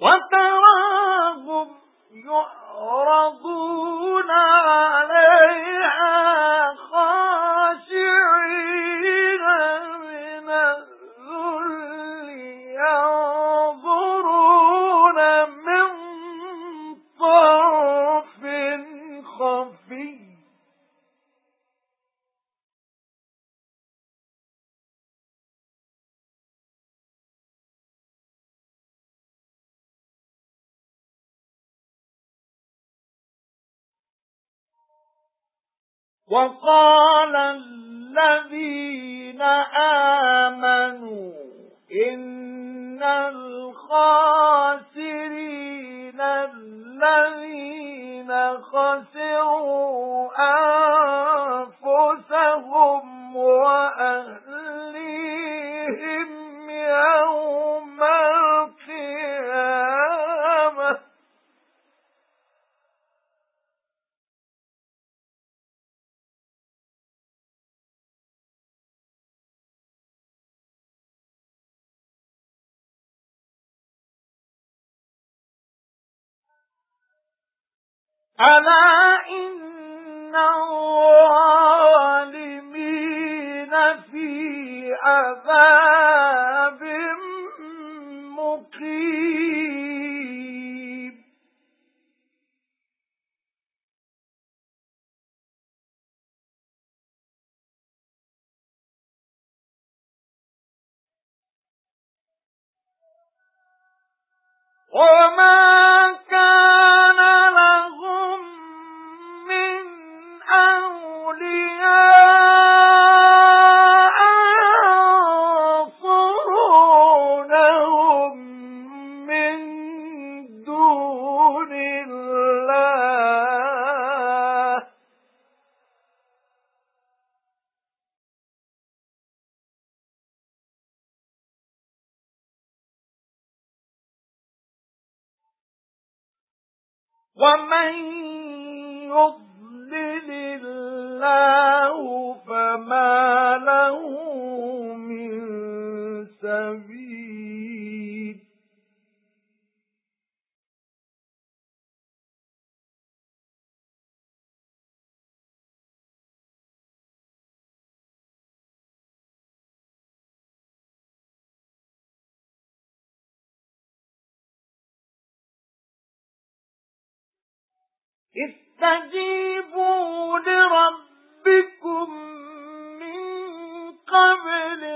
وتراهم يعرضون وَقَالَ الَّذِينَ آمَنُوا إِنَّ الْخَاسِرِينَ الَّذِينَ خَسِرُوا أَنفُسَهُمْ وَأَهْلِيهِمْ يَوْمَ أَلَا إِنَّ الظَّالِمِينَ فِي عَذَابٍ مُقِيمٍ. وَمَا وَمَن يُضْلِلِ اللَّهُ فَمَا لَهُ مِن سَبِيلٍ اسْتَجِيبُوا لِرَبِّكُم مِّن قَبْلِ